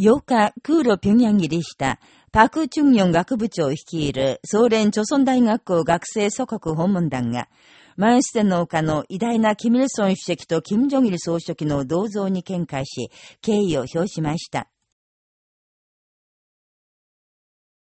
8日、空路平壌入りした、パク・チュンヨン学部長率いる、総連朝鮮大学校学生祖国訪問団が、満室の丘の偉大なキム・イルソン主席とキム・ジョギル総書記の銅像に見解し、敬意を表しました。